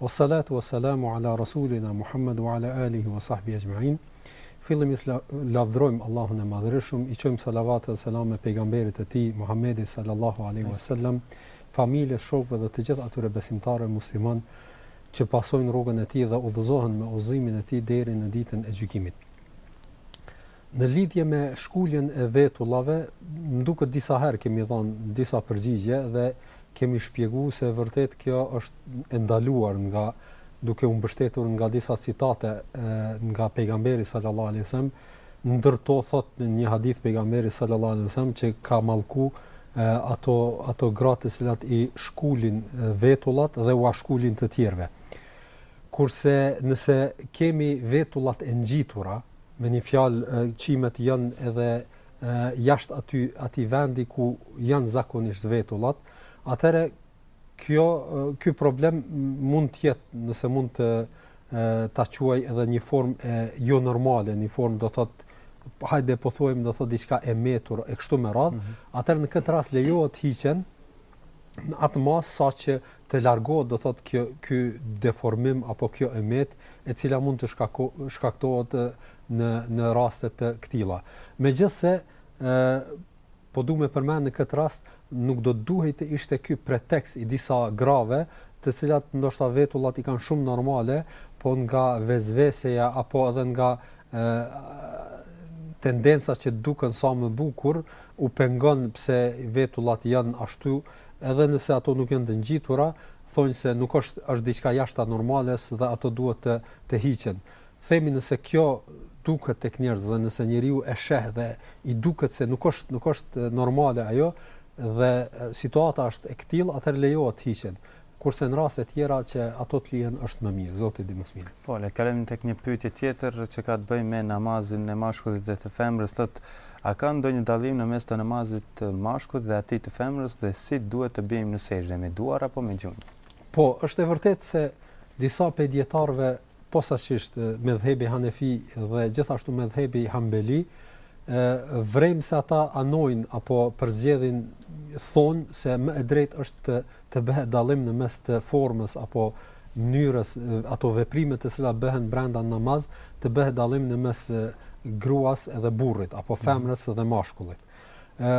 O salatu o salamu ala rasulina Muhammad o ala alihi o sahbi exhmain Fillimisht lavdërojmë Allahun e madhërishëm I çojmë salavat e selame pejgamberit të tij Muhammedi sallallahu alaihi wa sallam Familjes, shokëve dhe të gjithë atyre besimtarëve muslimanë Që pasojnë rrugën e tij dhe udhëzohen me udhëzimin e tij deri në ditën e gjykimit Në lidhje me shkuljen e vetullave, më duket disa herë kemi dhanë disa përgjigje dhe kemi shpjegu se vërtet kjo është e ndaluar nga duke u mbështetur nga disa citate e, nga pejgamberi sallallahu alaihi wasallam, ndër to thotë në një hadith pejgamberi sallallahu alaihi wasallam që ka mallku e, ato ato gra të cilat i shkulin vetullat dhe ua shkulin të tjerëve. Kurse nëse kemi vetullat e ngjitura, Me një fjalë, qimet janë edhe jashtë aty atij vendi ku janë zakonisht vetullat, atëherë kjo ky problem mund të jetë nëse mund ta quaj edhe një formë e jo normale, një formë do thotë hajde po thuajmë do thotë diçka e metë e kështu me radhë, mm -hmm. atëherë në këtë rast lejohet të hiqen në atë masë sa që të largohet do thotë kjo ky deformim apo kjo e metë e cila mund të shkako, shkaktohet në në raste të këtilla. Megjithëse ë po du të përmend në këtë rast nuk do të duhej të ishte ky pretekst i disa grave, të cilat ndoshta vetullat i kanë shumë normale, po nga vesveseja apo edhe nga ë tendenca që të duken sa më bukur, u pengon pse vetullat janë ashtu, edhe nëse ato nuk janë të ngjitura, thonë se nuk është është diçka jashtë normales dhe ato duhet të të hiqen. Themi nëse kjo duket tek njerëzit dhe nëse njeriu e sheh dhe i duket se nuk është nuk është normale ajo dhe situata është e këtillë, atëherë lejohet të hiqen. Kurse në raste të tjera që ato të lihen është më mirë, Zoti di më së miri. Po, le të kalojmë tek një pyetje tjetër që ka të bëjë me namazin e mashkullit dhe të femrës, thotë, A ka ndonjë dallim në mes të namazit të mashkullit dhe atij të femrës dhe si duhet të biem në sexhde, me duar apo me gjunjë? Po, është e vërtetë se disa prej dijetarëve posaçërisht medhhebi hanefi dhe gjithashtu medhhebi hanbeli, vërejmë se ata anojnë apo përzgjedhin thonë se më e drejtë është të, të bëhet dallim në mes të formës apo mënyrës ato veprime të cilat bëhen brenda namazit të bëhet dallim në mes gruas edhe burrit apo mhm. femrës edhe mashkullit. ë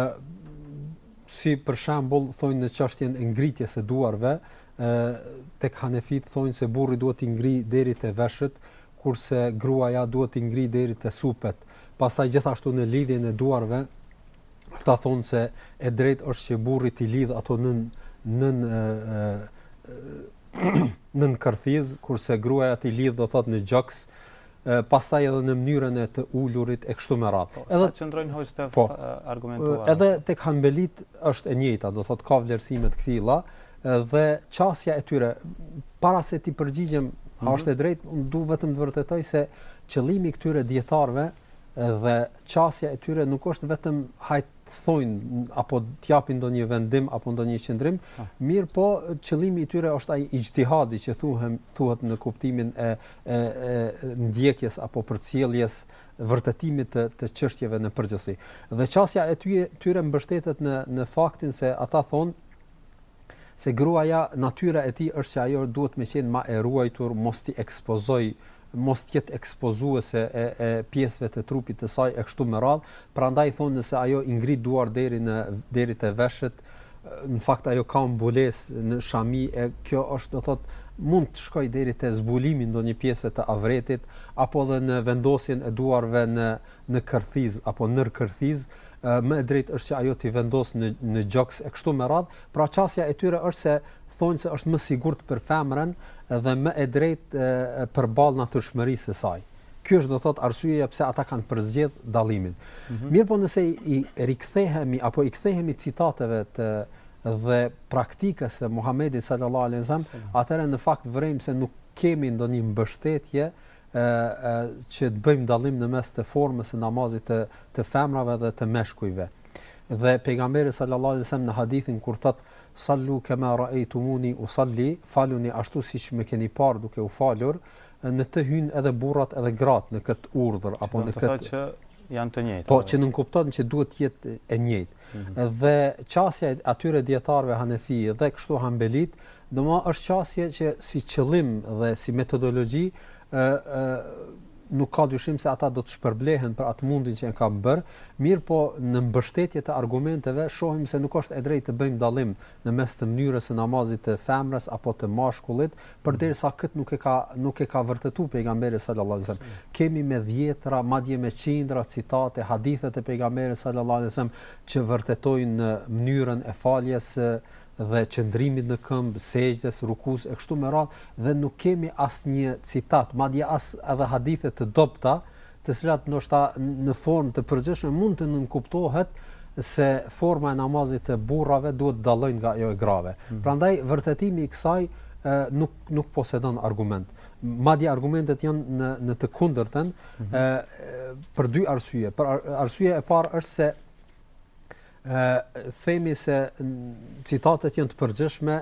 si për shembull thonë në çështjen e ngritjes së duarve, Ë tek hanefitë thonë se burri duhet t'i ngrijë deri te veshët, kurse gruaja duhet t'i ngrijë deri te supet. Pastaj gjithashtu në lidhjen e duarve, ata thonë se e drejtë është që burri t'i lidhë ato nën nën nën kërthizë, kurse gruaja t'i lidhë do thotë në gjoks, pastaj edhe në mënyrën e të ulurit e kështu me radhë. Po, edhe sa qëndrojnë hoxhë të po, argumentuar. Edhe tek hanbelitë është e njëjta, do thotë ka vlerësime të këtilla dhe qasja e tyre para se t'i përgjigjem a mhm. është e drejtë, unë du vetëm të vërtetoj se qëllimi i këtyre dietarëve dhe qasja e tyre nuk është vetëm hajt të thonë apo të japin ndonjë vendim apo ndonjë qëndrim, mirëpo qëllimi i tyre është ai ixhtihadi që thuhem thuhet në kuptimin e e ndjekjes apo përcjelljes, vërtetimit të të çështjeve në përgjithësi. Dhe qasja e tyre, tyre mbështetet në në faktin se ata thonë se gruaja natyra e tij është që ajo duhet me qenë më e ruajtur, mos t'i ekspozojë mos të jetë ekspozuese e e pjesëve të trupit të saj e kështu me radhë, prandaj thonë nëse ajo i ngri duart deri në deri te veshët, Në fakt ajo ka mbulesë në shami e kjo është do thotë mund të shkojë deri te zbulimi i ndonjë pjese të avretit apo edhe në vendosjen e duarve në në kërthizë apo nën kërthizë, më e drejtë është që ajo t'i vendosë në në gjoks e kështu me radhë, pra qasja e tyre është se thonë se është më sigurt për femrën dhe më e drejtë përballë natyrshmërisë së saj. Kjo është do të thotë arsyeja pse ata kanë përzgjedh dallimin. Mm -hmm. Mirëpo nëse i rikthehemi apo i kthehemi citateve të dhe praktikës së Muhamedit sallallahu alaihi wasallam, atëherë në fakt vërejmë se nuk kemi ndonjë mbështetje ë që të bëjmë dallim në mes të formës së namazit të të femrave dhe të meshkujve. Dhe pejgamberi sallallahu alaihi wasallam në hadithin kur thot sallu kama ra'aytumuni usalli, faluni ashtu siç më keni parë duke u falur, Në të hyjnë edhe burrat edhe gratë në këtë urdhër apo në këtë. Do të thotë që janë të njëjtë. Po, që nënkupton që duhet të jetë e njëjtë. Mm -hmm. Dhe qasja e atyre dietarëve hanefi dhe kështu hanbelit, domo është qasje që si qëllim dhe si metodologji ë ë nuk ka dyshim se ata do të shpërblehen për atë mundin që e kanë bërë, mirëpo në mbështetje të argumenteve shohim se nuk është e drejtë të bëjmë dallim në mes të mënyrës së namazit të femrës apo të mashkullit, përderisa këtë nuk e ka nuk e ka vërtetuar pejgamberi sallallahu alejhi ve sellem. Kemi me dhjetëra, madje me qindra citate, hadithe të pejgamberit sallallahu alejhi ve sellem që vërtetojnë mënyrën e faljes dhe qëndrimit në këmbë, sexhdes, rukusë e kështu me radhë dhe nuk kemi asnjë citat, madje as edhe hadithe të dobëta, të cilat ndoshta në formë të përgjithshme mund të nënkuptohet se forma e namazit të burrave duhet të dallojnë nga ajo e grave. Mm. Prandaj vërtetimi i kësaj nuk nuk posedon argument. Madje argumentet janë në në të kundërtën mm -hmm. për dy arsye. Për arsye e parë është se themi se citatet janë të përgjithshme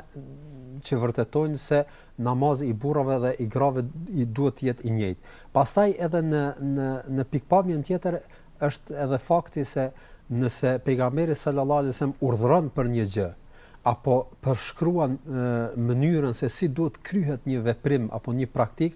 që vërtetojnë se namazi i burrave dhe i grave duhet të jetë i njëjtë. Pastaj edhe në në në pikpamjen tjetër është edhe fakti se nëse pejgamberi sallallahu alajhi wasallam urdhëron për një gjë apo përshkruan mënyrën se si duhet kryhet një veprim apo një praktik,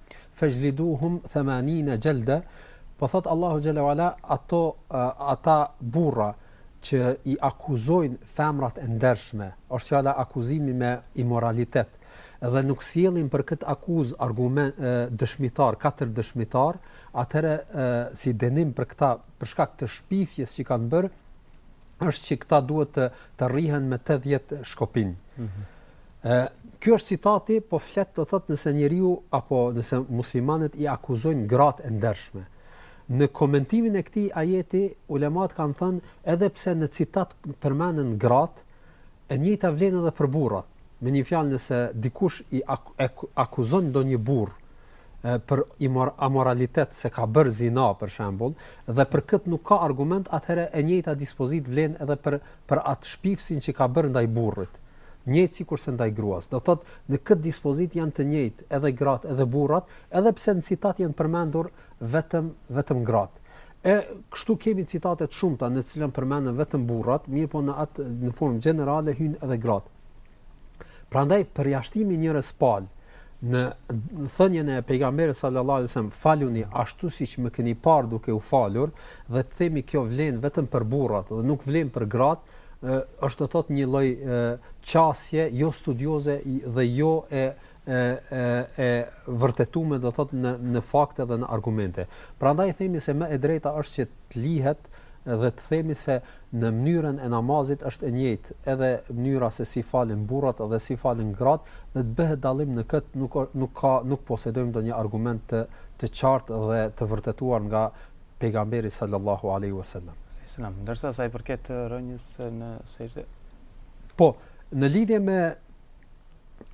Fexhliduhum themanine xhelde po thot Allahu xhel-le ue ala ato ata burra që i akuzojnë femrat e ndershme, është fjala akuzimi me imoralitet dhe nuk sjellin për këtë akuzë argument dëshmitar, katër dëshmitar, atëherë si dënim për këta për shkak të shpifjes që kanë bërë, është që këta duhet të të rrihen me 80 shkopinj. Mm -hmm. Ë Ky është citati, po flet të thotë nëse njeriu apo nëse muslimanët i akuzojnë gratë e ndershme. Në komentimin e këtij ajeti, ulemat kanë thënë, edhe pse në citat përmenden gratë, e njëjta vlen edhe për burrat. Me një fjalë nëse dikush i akuzon ndonjë burrë për imor amoralitet se ka bërë zina për shembull dhe për këtë nuk ka argument atëherë e njëjta dispozit vlen edhe për për atë shpifësin që ka bërë ndaj burrit. njëjtë sikurse ndaj gruas. Do thotë, në këtë dispozitë janë të njëjtë edhe gratë edhe burrat, edhe pse në citat janë përmendur vetëm vetëm gratë. E kështu kemi citate të shumta në të cilën përmenden vetëm burrat, mirëpo në atë në formë gjenerale hyjnë edhe gratë. Prandaj përjashtimi i njërës palë në thënien e pejgamberit sallallahu alajhi wasallam faluni ashtu siç më keni parë duke u falur dhe të themi kjo vlen vetëm për burrat dhe nuk vlen për gratë, është do thot një lloj qasje jo studioze dhe jo e e e e vërtetuar do thot në në fakte dhe në argumente. Prandaj themi se më e drejta është që të lihet dhe të themi se në mënyrën e namazit është e njëjtë, edhe mënyra se si falen burrat dhe si falen gratë dhe të bëhet dallim në kët nuk nuk ka nuk posedojmë ndonjë argument të të qartë dhe të vërtetuar nga Pejgamberi sallallahu alaihi wasallam. Selam, ndërsa sa i përket rënies në sexhde. Po, në lidhje me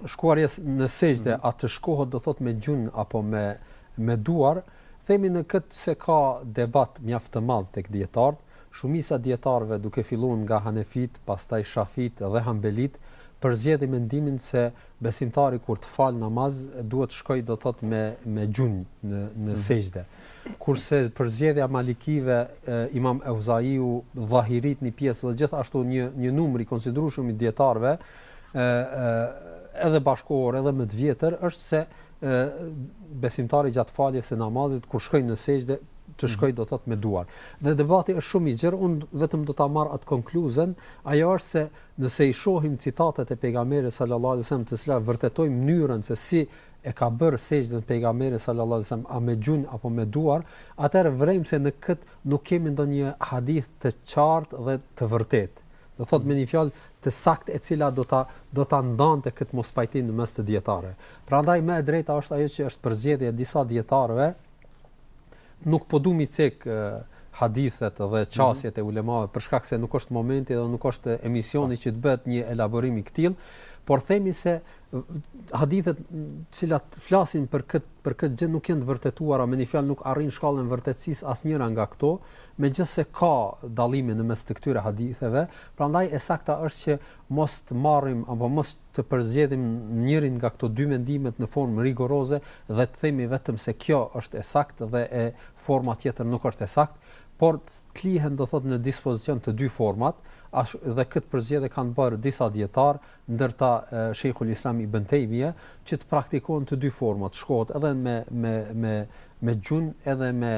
shkuarjen në sexhde, mm -hmm. a të shkohet do thot me gjunj apo me me duar, themi në këtë se ka debat mjaft të madh tek dijetarët, shumica e dijetarëve duke filluar nga Hanefitë, pastaj Shafitë dhe Hambelitë, përzgjedhin mendimin se besimtari kur të falë namaz duhet të shkojë do thot me me gjunj në në mm -hmm. sexhde. Kurse përzgjedhja e malikive, Imam Euzaiu, Dhahirit një pjesë dhe gjithashtu një një numër i konsiderueshëm i dijetarëve, edhe bashkëkohor edhe më të vjetër është se besimtari gjatë faljes së namazit kur shkon në sexhde të mhm. shkojë do thot me duar. Dhe debati është shumë i gjerë, un vetëm do ta marr atë konkluzën, ajo është se nëse i shohim citatet e pejgamberit sallallahu alajhi wasallam të cilat vërtetojnë mënyrën se si e ka bërë sexhden pejgamberi sallallahu alejhi ve selam a me gjunjë apo me duar, atëherë vrejmë se në këtë nuk kemi ndonjë hadith të qartë dhe të vërtetë. Do thot me një fjalë të saktë e cila do ta do ta ndante këtë mospajtim në mes të dietarëve. Prandaj më e drejta është ajo që është përzgjedhja e disa dietarëve. Nuk po dua t'i cek hadithet dhe mhm. qasjet e ulemave për shkak se nuk është momenti dhe nuk është emisioni po. që të bëhet një elaborim i këtill, por themi se hadithet të cilat flasin për këtë për këtë gjë nuk janë të vërtetuara, me një fjalë nuk arrijnë shkallën e vërtetësisë asnjëra nga këto, megjithëse ka dallime në mes të këtyre haditheve, prandaj e sakta është që mos të marrim apo mos të përzgjedhim njërin nga këto dy mendimet në formë rigoroze dhe të themi vetëm se kjo është e saktë dhe e forma tjetër nuk është e saktë, por të lihen do thot në dispozicion të dy format, ashtu dhe këtë përzgjedhje kanë bërë disa dietar, ndër ta Shejhul Islam Ibën Tejmija, që të praktikohen të dy format, të shkohet edhe me me me me gjunjë edhe me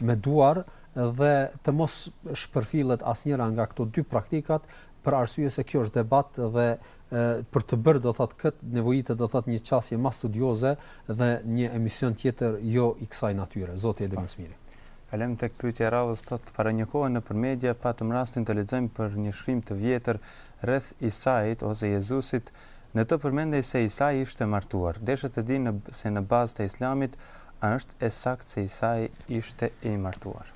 me duar dhe të mos shpërfillet asnjëra nga këto dy praktikat për arsye se kjo është debat dhe për ta bërë do thot kët nevojitet do thot një qasje më studioze dhe një emision tjetër jo i kësaj natyre Zoti e di më së miri Kalojmë tek pyetja e radhës thot para një kohe nëpër media patëm rastin të lexojmë për një shkrim të vjetër rreth Isait ose Jezusit, në të përmendej se Isai ishte martuar. Desha të di se në bazë të Islamit a është e saktë se Isai ishte i martuar.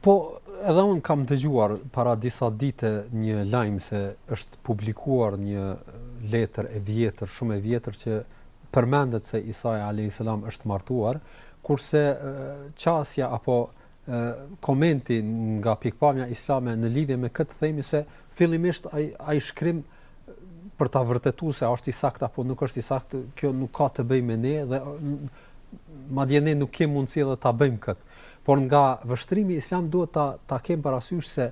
Po, edhe unë kam dëgjuar para disa dite një lajm se është publikuar një letër e vjetër, shumë e vjetër që përmendet se Isai alayhis salam është martuar, kurse qasja apo komenti nga pikpamja islame në lidhje me këtë themi se fillimisht ai ai shkrim për ta vërtetuar se është i saktë apo nuk është i saktë, kjo nuk ka të bëjë me ne dhe madje ne nuk kemi mundësi edhe ta bëjmë kët. Por nga vështrimi islam duhet ta ta kem parasysh se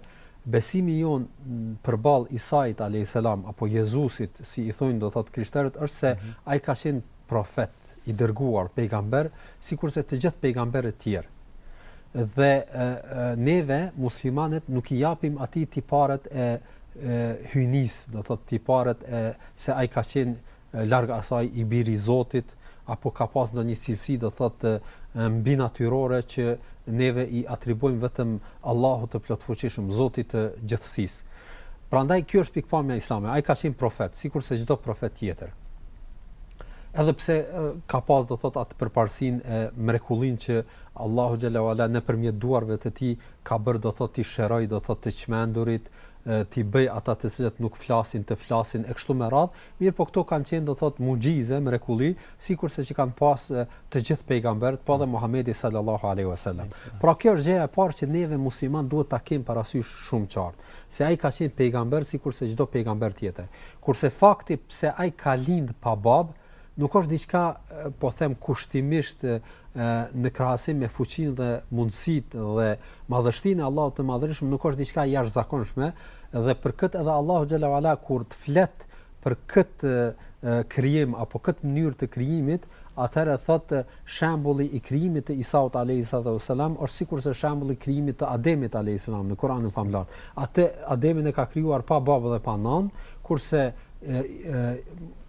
besimi jonë përball Isait alayhis salam apo Jezusit, si i thonë do thot krishterët, është se mm -hmm. ai ka qenë profet, i dërguar, pejgamber, sikurse të gjithë pejgamberët e tjerë. Dhe e, e, neve muslimanët nuk i japim atij tiparet e, e hyjnisë, do thotë tiparet e se ai ka qenë larg asaj i biri i Zotit apo ka pas ndonjë cilësi do thotë mbinatyrore që neve i atribuojmë vetëm Allahut të plotfuqishëm, Zotit të gjithësisë. Prandaj kjo është pikëpamja islame. Ai ka qenë profet, sikurse çdo profet tjetër. Edhe pse ka pas do thot atë përparësinë e mrekullinë që Allahu xhelle ve ala nëpërmjet duarve të tij ka bërë do thot t'i shërojë do thot të çmendurit, t'i bëjë ata të cilët nuk flasin të flasin e kështu me radhë, mirëpo këto kanë qenë do thot muxhize, mrekulli, sikurse që kanë pas të gjithë pejgamberët, po edhe Muhamedi sallallahu alaihi wasallam. Pra kjo është gjëja e parë që neve muslimanët duhet ta kemi parasysh shumë qartë, se ai ka qenë pejgamber sikurse çdo pejgamber tjetër. Kurse fakti pse ai ka lind pa babë, nuk është diçka po them kushtimisht në krahasim me fuqinë dhe mundësitë dhe madhështinë e Allahut të Madhërishëm, nuk është diçka e jashtëzakonshme dhe për këtë edhe Allahu xhelle ve ala kur të flet për këtë krijim apo këtë mënyrë të krijimit, atëherë thotë shembulli i krijimit të Isaut alayhis salam është sikurse shembulli i krijimit të Ademit alayhis salam në Kur'anin famëlartë. Atë Ademin e ka krijuar pa babë dhe pa nënë, kurse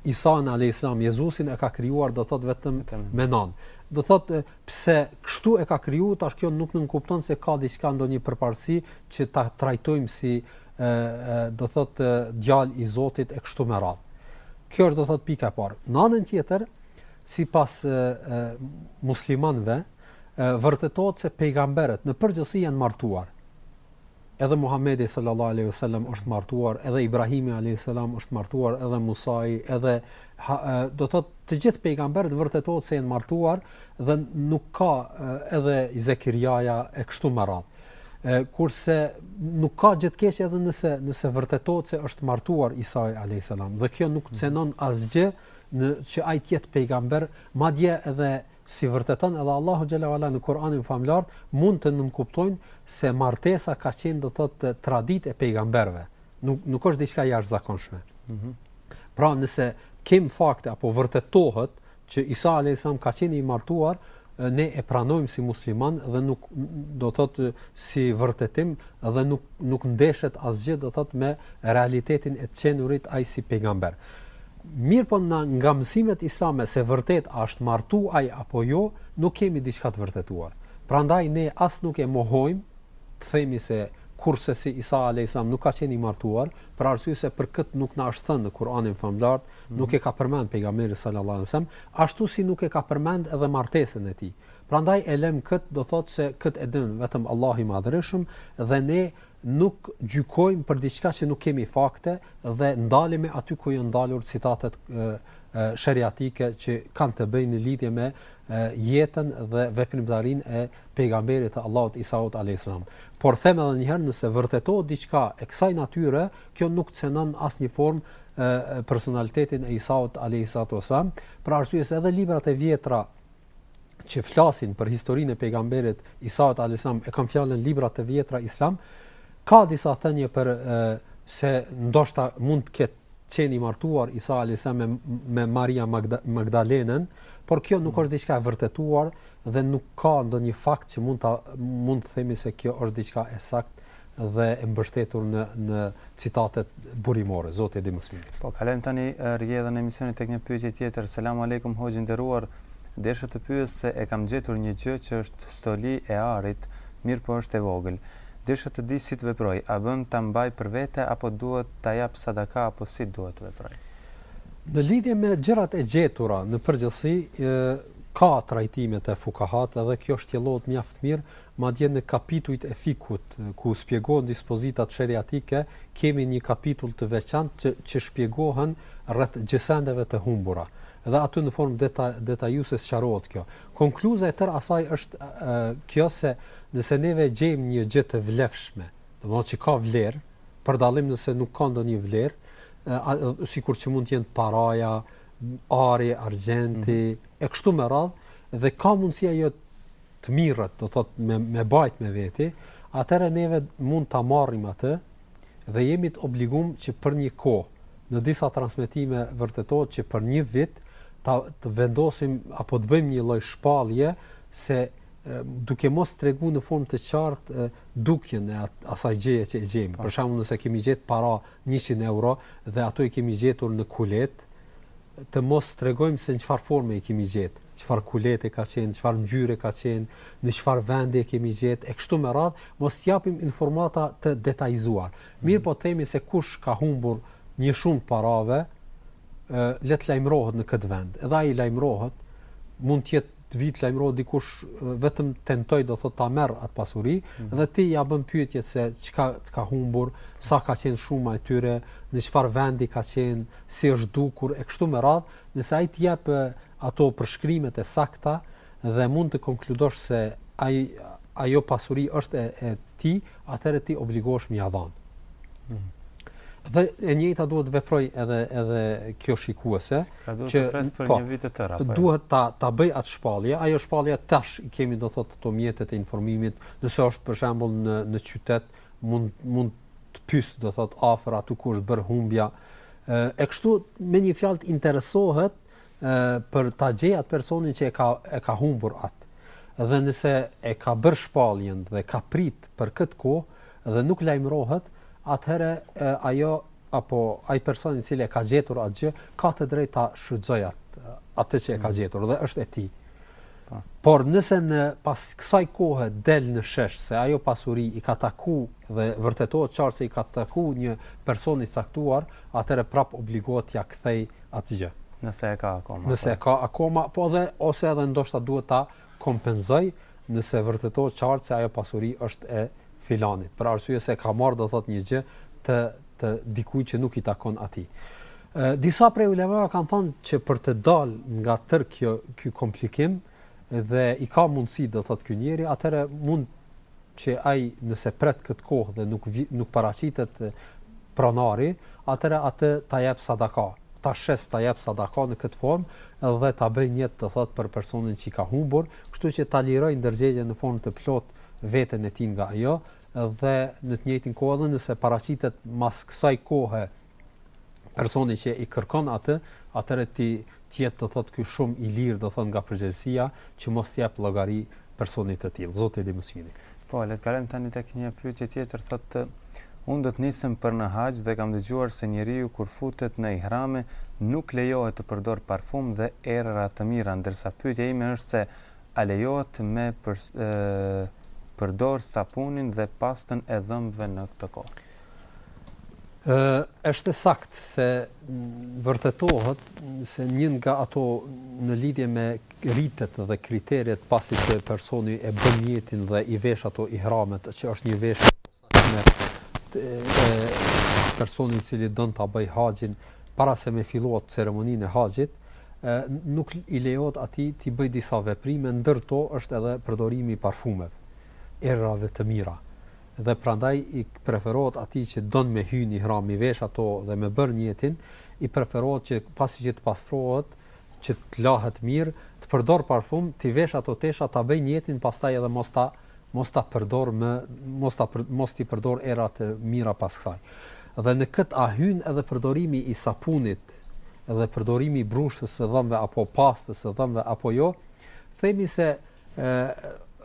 Isain alayhis salam Jezusin e ka krijuar do thotë vetëm me nënë. Do thotë pse kështu e ka krijuar tash kjo nuk nënkupton se ka diçka ndonjë përparësi që ta trajtojmë si do thot djalë i Zotit e kështu me radhë. Kjo është do thot pika e parë. Në anën tjetër, sipas muslimanëve, vërtetohet se pejgamberët në përgjithësi janë martuar. Edhe Muhamedi sallallahu alaihi wasallam është martuar, edhe Ibrahimi alaihi salam është martuar, edhe Musa, edhe ha, do të thotë të gjithë pejgamberët vërtetohet se janë martuar dhe nuk ka edhe Zekirjaja e kështu me radhë. kurse nuk ka gjë të keqe edhe nëse nëse vërtetohet se është martuar Isa alayhis salam dhe kjo nuk mhm. cenon asgjë që ai të jetë pejgamber, madje edhe si vërteton edhe Allahu xhelle ve ala në Kur'anin famëlartë, mund të nënkuptojmë se martesa ka qenë do thotë traditë e pejgamberëve. Nuk nuk është diçka e jashtëzakonshme. Mhm. Pra nëse kemi fakte apo vërtetohet që Isa alejhi selam ka qenë i martuar ne e pranojmë si muslimanë dhe nuk do të thotë si vërtetim dhe nuk nuk ndeshet asgjë do të thotë me realitetin e të qenurit ai si pejgamber. Mirëpo ne nga mësimet islame se vërtet a është martu ai apo jo, nuk kemi diçka të vërtetuar. Prandaj ne as nuk e mohojmë të themi se kurrsesi Isa alayhis salam nuk ka qenë i martuar, për arsye se për këtë nuk na është thënë në Kur'anin famëlartë, nuk e ka përmend pejgamberin sallallahu alaihi wasallam, ashtu si nuk e ka përmend edhe martesën e tij. Prandaj e lëm kët, do thotë se kët e din vetëm Allahu i Madhërishëm dhe ne nuk gjykojmë për diçka që nuk kemi fakte dhe ndalemi aty ku janë ndalur citatet e, e sheriatike që kanë të bëjnë në lidhje me e, jetën dhe veprimtarinë e pejgamberit të Allahut Isaut alayhis salam. Por them edhe një herë nëse vërtetohet diçka e kësaj natyre, Kjo nuk cenon në asnjë formë personalitetin e Isaut alejhi salatu ue selam, për arsye se edhe librat e vjetra që flasin për historinë e pejgamberit Isaut alejhi salam e kam fjalën librat e vjetra islam, ka disa thënie për e, se ndoshta mund të ketë qenë i martuar Isa alejhi salam me, me Maria Magda, Magdalenën, por kjo nuk është diçka e vërtetuar dhe nuk ka ndonjë fakt që mund ta mund të themi se kjo është diçka e saktë dhe e mbështetur në në citatet burimore, Zoti e di më së miri. Po, kalojmë tani rrjedhën e emisionit tek një pyetje tjetër. Selam Alejkum Hoxhë i nderuar, desha të pyes se e kam gjetur një gjë që është stoli e arit, mirëpo është e vogël. Desha të di si të veproj, a bën ta mbaj për vete apo duhet ta jap sadaka apo si duhet të veproj? Në lidhje me gjërat e gjetura në përgjithësi, ka trajtime te fukahat dhe kjo shtjellohet mjaft mirë, Madje në kapitujt e fikhut, ku spjegohen dispozitat sheriatike, kemi një kapitull të veçantë që që shpjegohen rreth gjësendeve të humbura. Dhe aty në formë deta detajuese sqarohet kjo. Konkluza e tërë asaj është kjo se nëse neve gjejmë një gjë të vlefshme, domethënë që ka vlerë, për dallim nëse nuk ka ndonjë vlerë, sikur që mund të jenë paraja, ari, argjenti, mm -hmm. e kështu me radhë, dhe ka mundësi ajo të mirret, do thot me me bajt me veti, atëherë neve mund ta marrim atë dhe jemi të obliguar që për një kohë në disa transmetime vërtetohet që për një vit ta të vendosim apo të bëjmë një lloj shpallje se duke mos tregu në formë të qartë dukjen e asaj gjëje që e gjejmë. Po. Për shembull, nëse kemi gjetë para 100 euro dhe ato i kemi gjetur në kulet, të mos tregojmë se në çfarë forme i kemi gjetë, çfarë kulete ka qenë, çfarë ngjyre ka qenë, në çfarë vendi e kemi gjetë e kështu me radhë, mos japim informata të detajzuar. Mirëpo themi se kush ka humbur një shumë parave, le të lajmërohet në këtë vend. Edhe ai lajmërohet, mund të jetë të vijë të lajmërohet dikush vetëm tentoj do thotë ta merr atë pasuri mm -hmm. dhe ti ia bën pyetje se çka të ka humbur, sa ka qenë shuma e tyre, në çfarë vendi ka qenë, si është dukur e kështu me radhë, nëse ai të jep ato përshkrimet e sakta dhe mund të konkludosh se ai ajo pasuri është e, e tij, atëherë ti obligohesh me ia dhan. Mm -hmm. Dhe e njëjta duhet të veproj edhe edhe kjo shikuese pra duhet që të pres për po, një vit të tërë apo jo? duhet ta ta bëj atë shpallje, ajo shpallje tash i kemi do thotë ato mjetet e informimit, nëse është për shembull në në qytet mund mund të pyes do thotë afër aty ku është bër humbja e kështu me një fjalë të interesohet për ta gjet atë personin që e ka e ka humbur atë. Dhe nëse e ka bër shpalljen dhe ka prit për këtë kohë dhe nuk lajmërohet, atëherë ajo apo ai person i cili e ka gjetur atë gjë ka të drejtë ta shfrytëzojë atë atë që e ka mm. gjetur dhe është e tij. Po. Por nëse në pas kësaj kohe del në shesh se ajo pasuri i ka taku dhe vërtetohet qartë se i ka taku një person i caktuar, atëherë prap obligohet t'ia kthej atë gjë. Nëse e ka akoma. Nëse po. e ka akoma, po dhe ose edhe ndoshta duhet ta kompenzoj nëse vërtetohet qartë se ajo pasuri është e filanit. Për arsye se ka marrë do thotë një gjë të të dikujt që nuk i takon atij. Ë disa prej ulemave kanë thënë që për të dal nga tër kjo ky komplikim dhe i ka mundësi do thotë ky njeri, atëherë mund që ai nëse pret këtë kohë dhe nuk nuk paraqitet pronari, atëherë atë ta jap sadaka, ta shes ta jap sadaka në këtë formë dhe ta bëj nijet do thot për personin që ka humbur, kështu që ta liroj ndërgjegjen në formë të plot veten e tij nga ajo dhe në të njëjtën kohë edhe nëse paraqitet mas kësaj kohe personi që i kërkon atë, atëherë ti të jetë të thotë ky shumë i lirë do thotë nga përgjegjësia që mos të jap llogari personit të tillë. Zoti e di më së miri. Po, le të kalojmë tani tek një pyetje tjetër, thotë unë do të nisem për në haxh dhe kam dëgjuar se njeriu kur futet në ihrame nuk lejohet të përdor parfum dhe erëra të mira, ndërsa pyetja ime është se A lejohet me përdor sapunin dhe pastën e dhëmbëve në këtë kohë? Është e saktë se vërtetohet se një nga ato në lidhje me ritet dhe kriteret pasi që personi e bën nijetin dhe i vesh ato ihramet, që është një veshje personi i cili don ta bëj haxhin para se me filluar ceremoninë e haxhit, nuk i lejohet atij të bëj disa veprime, ndër to është edhe përdorimi i parfumeve, erërave të mira. Dhe prandaj i preferohet atij që don me hyrë në ihram i vesh ato dhe me bërë nijetin, i preferohet që pasi që të pastrohet, që të lahet mirë, të përdor parfum, të vesh ato tesha, ta bëj nijetin, pastaj edhe mos ta Mos ta përdor më mos ta mos t'i përdor erëra të mira pas kësaj. Dhe në këtë a hyn edhe përdorimi i sapunit dhe përdorimi i brushës së dhëmbëve apo pastës së dhëmbëve apo jo, themi se ë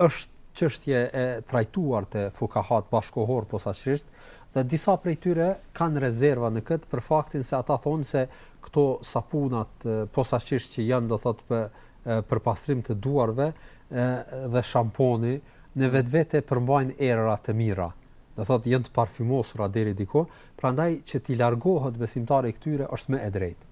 është çështje e trajtuar te fukahat bashkëkohor posaçërisht dhe disa prej tyre kanë rezerva në këtë për faktin se ata thonë se këto sapunat posaçërisht që janë do thotë për për pastrim të duarve dhe shamponi në vetvete përmbajnë erëra të mira. Do thotë janë të parfymosura deri diku, prandaj që t'i largohet besimtari këtyre është më e drejtë.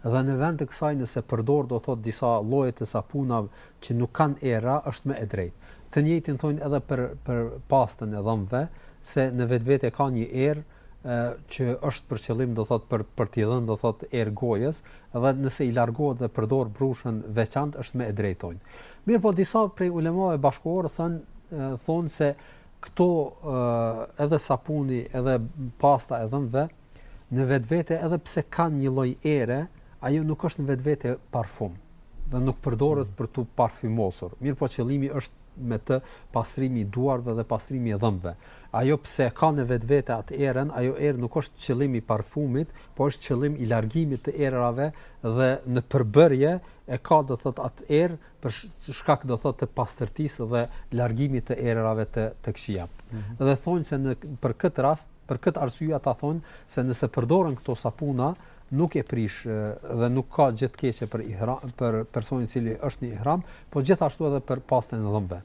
Dhe në vend të kësaj nëse përdor do thotë disa lloje të sapunave që nuk kanë erëra, është më e drejtë. Të njëjtin thonë edhe për për pastën e dhëmbëve, se në vetvete ka një erë që është për qëllim do thot për për t'i dhënë do thot erë gojës dhe nëse i largohet dhe përdor brushën veçantë është më e drejtë thonë. Mirpo disa prej ulemave bashkëkohor thon thonë se këto edhe sapuni edhe pasta e dhëmbëve në vetvete edhe pse kanë një lloj ere, ajo nuk është në vetvete parfum dhe nuk përdoret për t'u parfymosur. Mirpo qëllimi është me të pastrimi i duarve dhe pastrimi i dhëmbëve. Ajo pse e ka në vetvete atë erën, ajo erë nuk është qëllim i parfumit, por është qëllim i largimit të erërave dhe në përbërje e ka do thot atë erë për shkak do thot të pastërtisë dhe largimit të erërave të të këqija. Mm -hmm. Dhe thonë se në për këtë rast Për këtë arsye ata thonë se nëse përdoren këto sapuna nuk e prish dhe nuk ka gjë të keqe për ihram për personin i cili është në ihram, po gjithashtu edhe për pastën e dhëmbëve.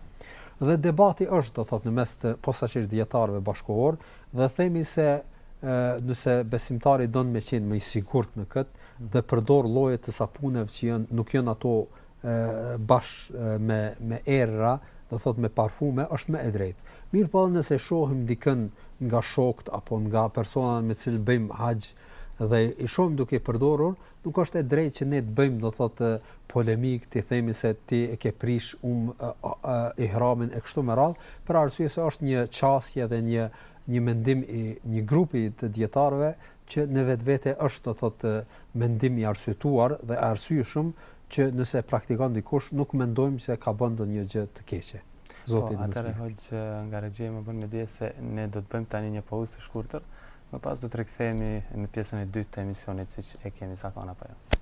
Dhe debati është, do thotë në mes të posaçërisht dietarëve bashkëkohor dhe themi se nëse besimtari don me qenë më i sigurt në këtë dhe përdor lloje të sapuneve që janë nuk janë ato bash me me erëra, do thot me parfume, është më e drejtë. Mirëpo nëse shohim dikën nga shokët apo nga persona me cilët bëjmë haxh dhe i shohim duke i përdorur, nuk është e drejtë që ne të bëjmë do thot polemik t'i themi se ti e ke prish um ihramin e kështu me radh, për arsye se është një qasje dhe një një mendim i një grupi të dietarëve që në vetvete është, do thotë, mendim i arsyetuar dhe i arsyeshëm që nëse e praktikon dikush, nuk mendojmë se ka bën ndonjë gjë të keqe. Zoti i mëshirshëm. Po, atëherë hoxhë nga regjia më bën me dije se ne do të bëjmë tani një pauzë të shkurtër, më pas do të rikthehemi në pjesën e dytë të emisionit siç e kemi zakon apo jo.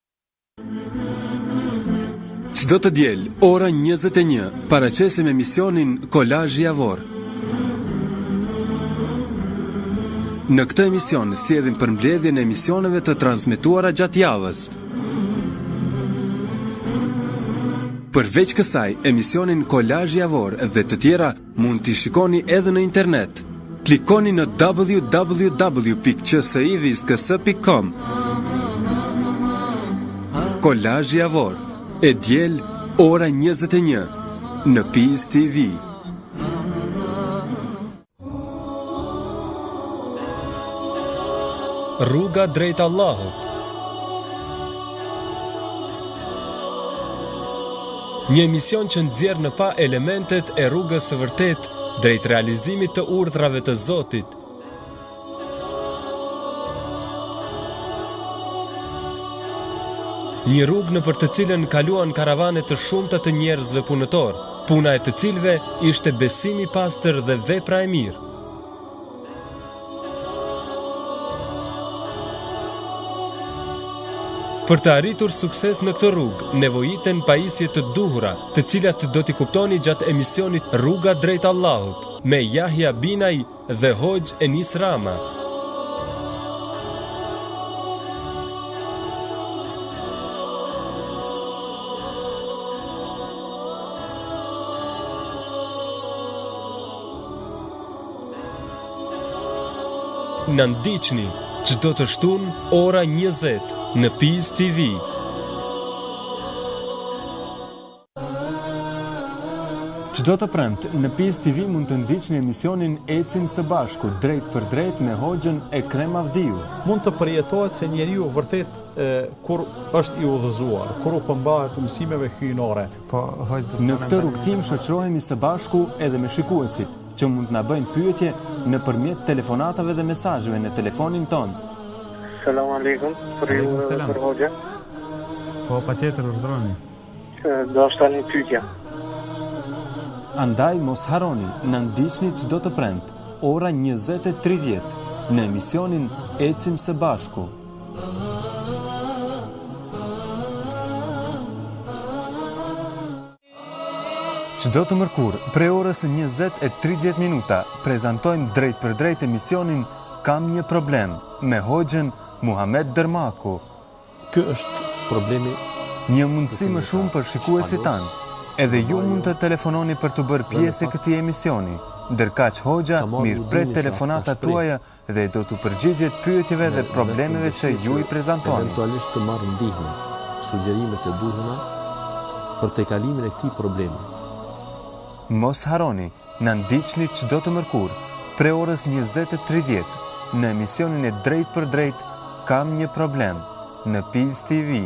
Çdo të diel, ora 21, paraqesim emisionin Kolazhi Javor. Në këtë emision sjellim përmbledhjen e emisioneve të transmetuara gjatë javës. Përveç kësaj, emisionin Kolazhi Javor dhe të tjera Mund t'i shikoni edhe në internet. Klikoni në www.qsivisks.com Kolazhi javor, e diel, ora 21, në Peace TV. Rruga drejt Allahut. Një emision që nxjerr në pah elementet e rrugës së vërtetë drejt realizimit të urdhrave të Zotit. Një rrugë nëpër të cilën kaluan karavane të shumta të njerëzve punëtorë, puna e të cilëve ishte besimi i pastër dhe vepra e mirë. Për të arritur sukses në këtë rrugë, nevojiten pajisje të duhura, të cilat do t'i kuptoni gjatë emisionit Rruga drejt Allahut me Jahja Binaj dhe hoxhë Enis Rama. Na ndiqni çdo të shtunë ora 20 në Peace TV. Çdo të premte, në Peace TV mund të ndiqni emisionin Ecim së bashku, drejtpërdrejt me hoxhën Ekrem Avdiu. Mund të përjetohet se njeriu vërtet kur është i udhëzuar, kur u përmbahet mësimeve hyjnore. Në këtë rrugëtim shoqërohemi së bashku edhe me shikuesit, që mund të na bëjnë pyetje nëpërmjet telefonatave dhe mesazheve në telefonin tonë. Selam alejkum, për ju dhe për hoxhën. Po, patjetër, urdhëroni. Do ishte tani pyetja. Andaj mos harroni na ndiqni çdo të premte, ora 20.30, në emisionin Ecim së bashku. Çdo të mërkurë, prej orës 20:30 minuta, prezantojmë drejtpërdrejt emisionin Kam një problem me hoxhën Muhamed Dërmaku. Ky është problemi Një mundësi më shumë për shikuesit tanë. Edhe ju mund të telefononi për t'u bërë pjesë e këtij emisioni. Ndërkaq Hoxha mirëpret telefonatat tuaja dhe do t'u përgjigjet pyetjeve dhe problemeve që ju i prezantoni. Eventualisht të marrë ndihmën, sugjerimet e duhura për tejkalimin e këtij problemi. Mos harroni, na ndiqni çdo të mërkurë, prej orës 20:30 në emisionin e drejtpërdrejtë, kam një problem në Peace TV.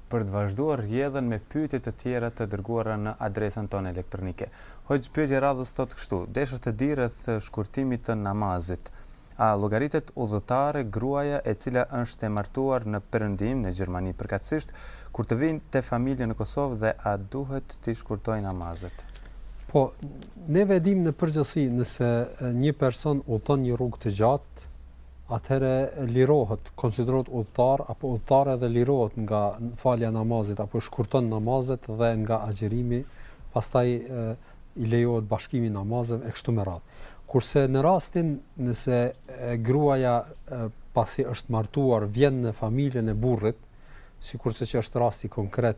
për të vazhduar rrjedhën me pyetje të tjera të dërguara në adresën tonë elektronike. Hoxhë pyetja e radhës thotë kështu, desha të di rreth shkurtimit të namazit. A llogaritet udhëtare gruaja e cila është e martuar në Perëndim, në Gjermani përkatësisht, kur të vijë te familja në Kosovë dhe a duhet t'i shkurtojë namazet? Po, neve e dimë në përgjithësi nëse një person udhëton një rrugë të gjatë, atëherë lirohet, konsiderohet udhëtar apo udhëtare dhe lirohet nga falja e namazit apo shkurton namazet dhe nga agjërimi, pastaj e, i lejohet bashkimi i namazeve e kështu me radhë. Kurse në rastin nëse e, gruaja e, pasi është martuar vjen në familjen e burrit, sikurse që është rasti konkret,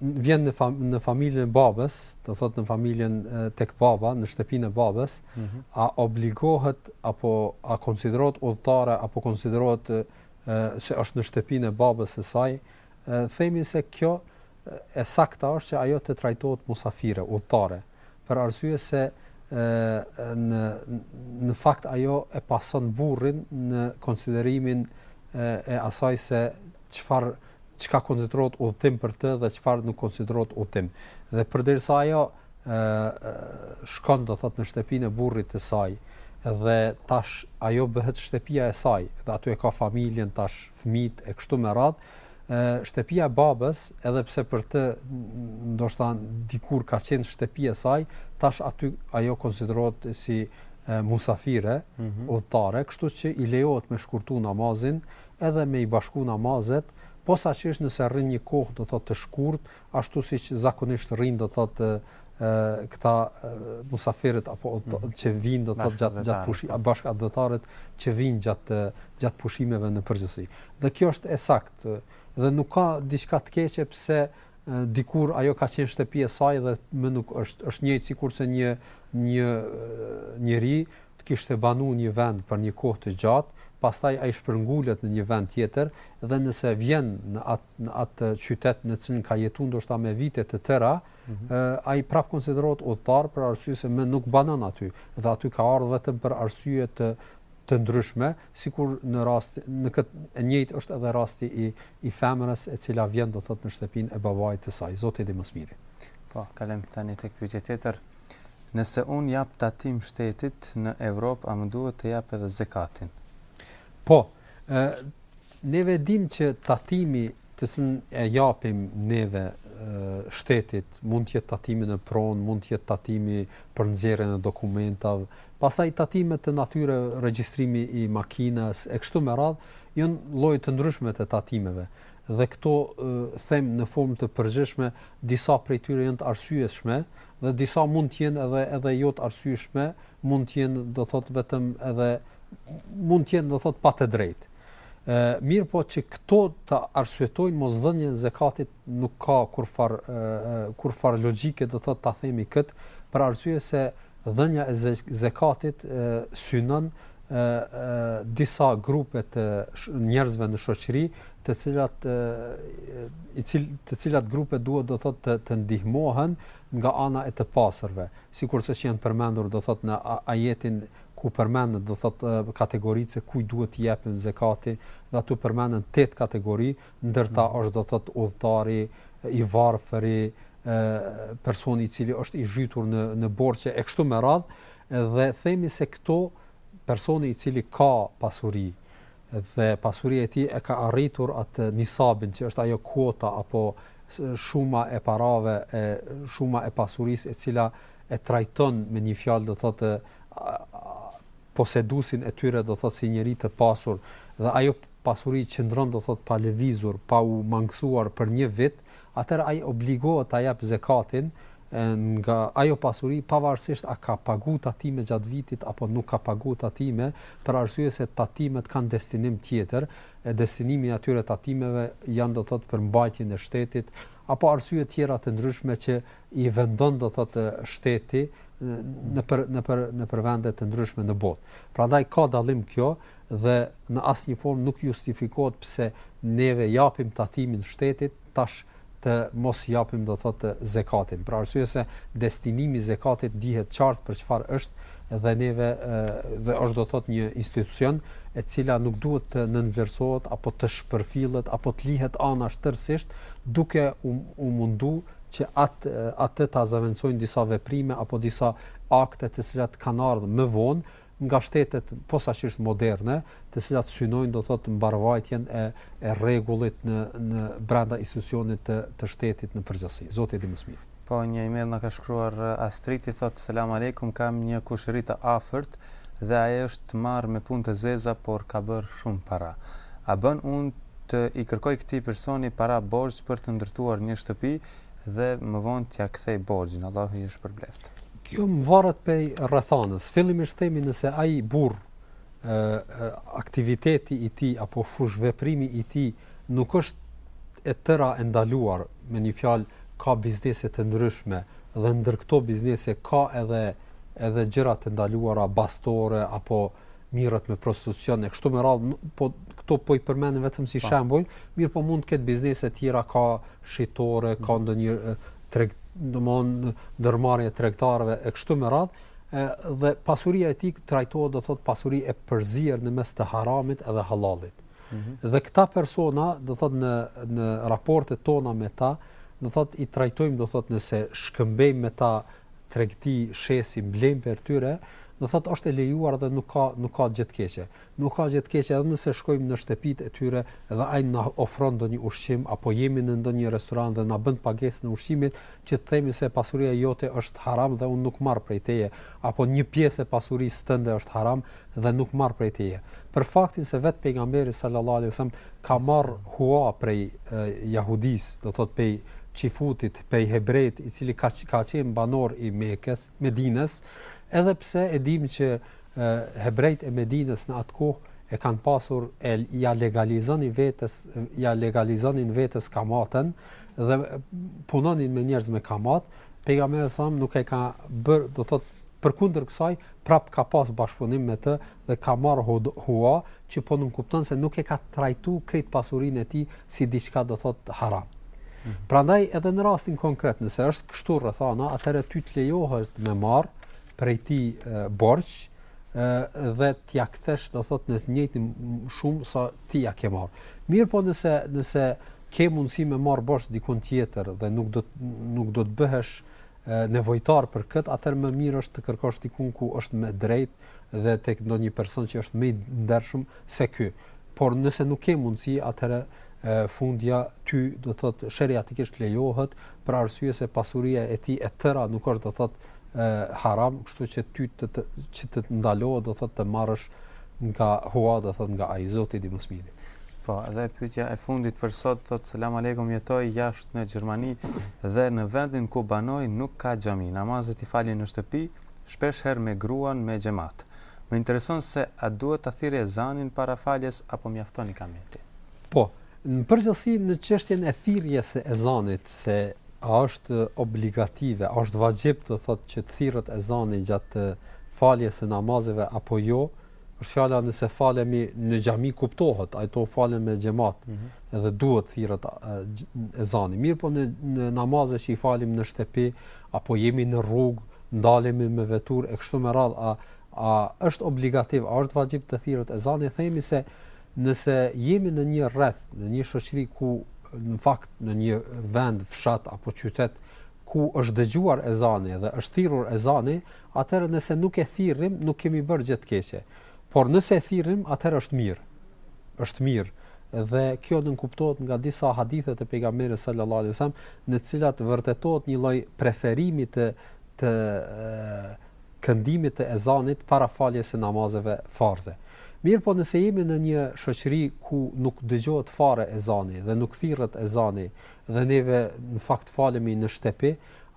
vjen në fam, në familjen e babës, do thotë në familjen tek baba, në shtëpinë e babës, mm -hmm. a obligohet apo a konsiderohet udhëtare apo konsiderohet se është në shtëpinë e babës së saj, themi se e sakta është që ajo të trajtohet musafire, udhëtare, për arsye se në në fakt ajo e pason burrin në konsiderimin e, e asaj se çfarë çka konsiderohet udhëtim për të dhe çfarë nuk konsiderohet udhëtim. Dhe përderisa ajo ë shkon do thotë në shtëpinë e burrit të saj dhe tash ajo bëhet shtëpia e saj dhe aty e ka familjen tash fëmijët e kështu me radhë shtëpia e babës edhe pse për të ndoshta dikur ka qenë shtëpia e saj tash aty ajo konsiderohet si musafire mm -hmm. udhëtare kështu që i lejohet me shkurtu namazin edhe me i bashku namazet, posaçërisht nëse rrin një kohë do të thotë të shkurtë, ashtu siç zakonisht rrin do të thotë këta musafirët apo mhm. që vijnë do të thotë gjatë gjatë pushimit, po. bashkatdhetarët që vijnë gjatë gjatë pushimeve në përgjithësi. Dhe kjo është e saktë dhe nuk ka diçka të keqe pse dikur ajo ka qenë shtëpi e saj dhe më nuk është është njëjtë sikurse një një njeri të kishte banu një vend për një kohë të gjatë, pastaj ai shpërngulet në një vend tjetër dhe nëse vjen në atë në atë qytet në të cilin ka jetuar ndoshta me vite të tëra, ë ai prap konsiderohet udhëtar për arsye se më nuk banon aty dhe aty ka ardhur vetëm për arsye të të ndryshme, sikur në rast në këtë e njëjtë është edhe rasti i i femrës e cila vjen do thotë në shtëpinë e babait të saj, Zoti i di më së miri. Po, kalojmë tani tek pyetja tjetër. Të Nëse unë jap tatim shtetit në Evropë a më duhet të jap edhe zekatin? Po, ë neve dim që tatimi të cilin e japim neve shtetit, mund të jetë tatimi në pronë, mund të jetë tatimi për nxjerrjen e dokumentave, pastaj tatime të natyre regjistrimi i makinës e kështu me radhë, janë lloje të ndryshme të tatimeve. Dhe këto them në formë të përgjithshme, disa prej tyre janë të arsyeshme, dhe disa mund të jenë edhe edhe jo të arsyeshme, mund të jenë do të thotë vetëm edhe mund të jenë do të thotë pa të drejtë. Ë mirëpo që këto të arsyetojnë mosdhënien e zekatit nuk ka kurrfarë kurrfarë logjike do të thotë ta themi kët për arsye se dhënia e zekatit synon disa grupe të njerëzve në shoqëri, të cilat i cil të cilat grupe duhet do thotë të, të ndihmohen nga ana e të pasurve, sikurse që janë përmendur do thotë në ajetin ku përmenden do thotë kategoritë se kujt duhet të jepet zekati, dhe aty përmenden tetë kategori, ndër ta mm. është do thotë udhëtari, i varfëri, personi i cili është i zhytur në në borxhe e kështu me radhë Dhe themi se këtu personi i cili ka pasuri dhe pasuria e tij e ka arritur atë nisabin që është ajo kuota apo shuma e parave e shuma e pasurisë e cila e trajton me një fjalë do thotë posedusin e tyre do thotë si njeri të pasur dhe ajo pasuri qëndron do thotë pa lëvizur, pa u mangësuar për një vit, atëherë ai obligohet ta jap zekatin nga ajo pasuri pavarësisht a ka pagu tatime gjatë vitit apo nuk ka pagu tatime, për arsye se tatimet kanë destinim tjetër, e destinimi i atyre tatimeve janë do thotë për mbajtjen e shtetit apo arsye tjera të ndryshme që i vendon do thotë shteti nëpër nëpër nëpër vende të ndryshme në botë. Prandaj ka dallim kjo dhe në asnjë formë nuk justifikohet pse neve japim tatimin shtetit tash të mos japim do thotë zekatin. Për arsye se destinimi i zekatit dihet qartë për çfarë është dhe neve dhe është do thotë një institucion e cila nuk duhet të nënvlerësohet apo të shpërfillet apo të lihet anash tërësisht duke u, u mundu që atë atë ta zëvendësojnë disa veprime apo disa akte të cilat kanë ardhur më vonë nga shtetet posaçërisht moderne, të cilat synojnë do thotë mbarëvajtjen e e rregullit në në brenda institucionit të të shtetit në përgjithësi. Zoti e di më së miri. Po një email na ka shkruar Astriti thotë selam alejkum kam një kushëri të afërt dhe ai është marrë me punë të zeza por ka bërë shumë para. A bën unë t'i kërkoj këtij personi para borxh për të ndërtuar një shtëpi dhe më vonë t'ia kthej borxhin. Allahu ju shpërbleftë. Kjo varet prej rrethanës. Fillimisht themi nëse ai burrë aktiviteti i tij apo fushë veprimi i tij nuk është e tëra e ndaluar, me një fjalë ka biznese të ndryshme dhe ndër këto biznese ka edhe edhe gjëra të ndaluara bastore apo mirët me prostitucion e kështu me radhë, po këto po i përmendin vetëm si po. shembuj, mirëpo mund të ketë biznese të tjera ka shitore, ka mm. ndonjë treg, domthonë ndërmarrje tregtare e kështu me radhë, dhe pasuria e tij trajtohet do thot pasuri e përzier në mes të haramit edhe hallallit. Mm -hmm. Dhe këta persona do thot në në raportet tona me ta, do thot i trajtojmë do thot nëse shkëmbejmë me ta tregti shesim blejmë prej tyre do thot është e lejuar dhe nuk ka nuk ka gjë të keqe. Nuk ka gjë të keqe edhe nëse shkojmë në shtëpitë e tyre dhe ai na ofron ndonjë ushqim apo jemi në ndonjë restoran dhe na bën pagesën e ushqimit që të themi se pasuria jote është haram dhe unë nuk marr prej teje apo një pjesë e pasurisë tënde është haram dhe nuk marr prej teje. Për faktin se vet pejgamberi sallallahu alaihi wasallam ka marr hua prej jahudis, do thot pej çifutit prej hebrejt i cili ka ka qenë banor i Mekës, Medinës, edhe pse e dimë që hebrejt e Medinës në atë kohë e kanë pasur e ja legalizonin vetes ja legalizonin vetes kamatën dhe punonin me njerëz me kamat, pejgamberi sam nuk e ka bër, do thot përkundër kësaj prap ka pas bashkëpunim me të dhe ka marrë hua që po nënkupton se nuk e ka trajtuar krejt pasurinë e tij si diçka do thotë haram. Mhm. Prandaj edhe në rastin konkret, nëse është kështu rrethana, atëherë ty të lejohet me marr prej ti borç dhe t'ia kthesh do thotë në të njëjtën shumë sa ti ja ke marr. Mirëpo nëse nëse ke mundësi me marr borç dikun tjetër dhe nuk do nuk do të bëhesh nevojtar për kët, atëherë më mirë është të kërkosh dikun ku është më drejt dhe tek ndonjë person që është më i ndershëm se ky. Por nëse nuk ke mundësi, atëherë fundja ty do të thotë sheriatikisht lejohet për arsye se pasuria e tij e tëra nuk është do të thotë haram, kështu që ty të, të që të ndalohet do të thotë të marrësh nga hua do të thotë nga ai Zoti e di më mirë. Po, edhe pyetja e fundit për sot thot selam aleikum jetoj jashtë në Gjermani dhe në vendin ku banoj nuk ka xhami. Namazet i fali në shtëpi, shpesh herë me gruan me xhemat. Më intereson se a duhet ta thërras ezanin para faljes apo mjafton ikameti. Po, në përgjithësi në çështjen e thirrjes së ezanit se a është obligative, a është vaxhib do thotë që të thirret ezani gjatë faljes së namazeve apo jo, është fjala nëse falemi në xhami kuptohet, ato falen me xhemat, mm -hmm. edhe duhet thirret ezani. Mirëpo në, në namaze që i falim në shtëpi, apo jemi në rrugë, ndalemi me veturë e kështu me radhë, a a është obligativ, a është vaxhib të thirret ezani, themi se nëse jemi në një rreth, në një shoqëri ku në fakt në një vend, fshat apo qytet ku është dëgjuar ezani dhe është thirrur ezani, atëherë nëse nuk e thirrim, nuk kemi bërë gjë të keqe. Por nëse e thirrim, atëherë është mirë. Është mirë dhe kjo nënkuptohet nga disa hadithe të pejgamberit sallallahu alajhi wasallam, në të cilat vërtetohet një lloj preferimi të të këndimit të ezanit para faljes së namazeve farze. Mirëpo nëse jemi në një shoqëri ku nuk dëgjohet fare ezani dhe nuk thirret ezani dhe neve në fakt falemi në shtëpi,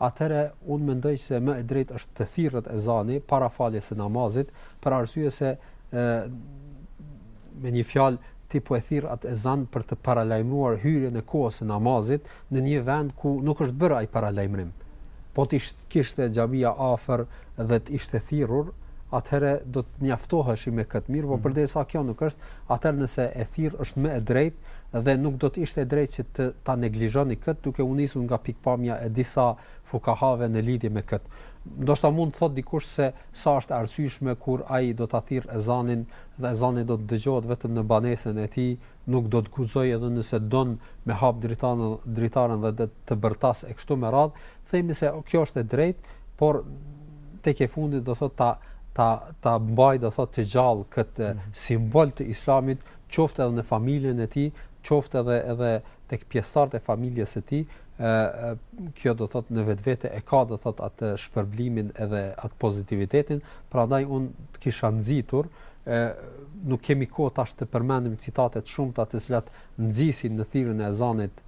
atëherë unë mendoj se më e drejtë është të thirret ezani para faljes së namazit, për arsye se ë me një fjalë ti po e thirr atë ezan për të paralajmëruar hyrjen e kohës së namazit në një vend ku nuk është bërë ai paralajmërim. Po të ishte xhamia afër dhe të ishte thirrur, atëherë do të mjaftoheshim me këtë, mirëpo mm. përderisa kjo nuk është, atëherë nëse e thirr është më e drejtë, dhe nuk do të ishte e drejtë që të ta neglizhoni këtë, duke u nisur nga pikëpamja e disa fukahave në lidhje me këtë. Ndoshta mund të thotë dikush se sa është e arsyeshme kur ai do ta thirrë ezanin dhe ezani do të dëgjohet vetëm në banesën e tij, nuk do të guxojë edhe nëse don me hap dritaren, dritaren dhe të, të bërtas e kështu me radhë, themi se kjo është e drejtë, por tek e fundit do thotë ta ta ta mbajë do thotë të gjallë këtë mhm. simbol të islamit qoftë edhe në familjen e tij, qoftë edhe edhe tek pjesëtarët e familjes së tij, ë kjo do thotë në vetvete e ka do thotë atë shpërblimin edhe atë pozitivitetin, prandaj unë të kisha nxitur ë nuk kemi kohë tash të përmendim citate të shumta të cilat nxisin në thirrjen e ezanit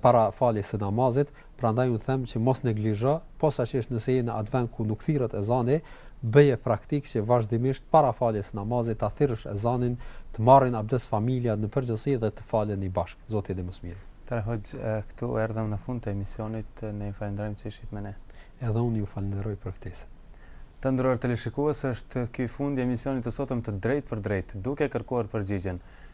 para faljes së namazit, Prandaj unë them që mos neglizho, posaçërisht nëse je në atë vend ku nuk thirret ezani, bëje praktikë që vazhdimisht para faljes së namazit ta thirrësh ezanin, të marrin abdes familja në përgjithësi dhe të faleni bashkë. Zoti e di më së miri. Hoxhë, këtu erdhëm në fund të emisionit, ne ju falënderojmë që ishit me ne. Edhe unë ju falënderoj për ftesën. Të nderuar teleshikues, është ky fundi i emisionit të sotëm të drejtpërdrejtë, duke kërkuar përgjigjen.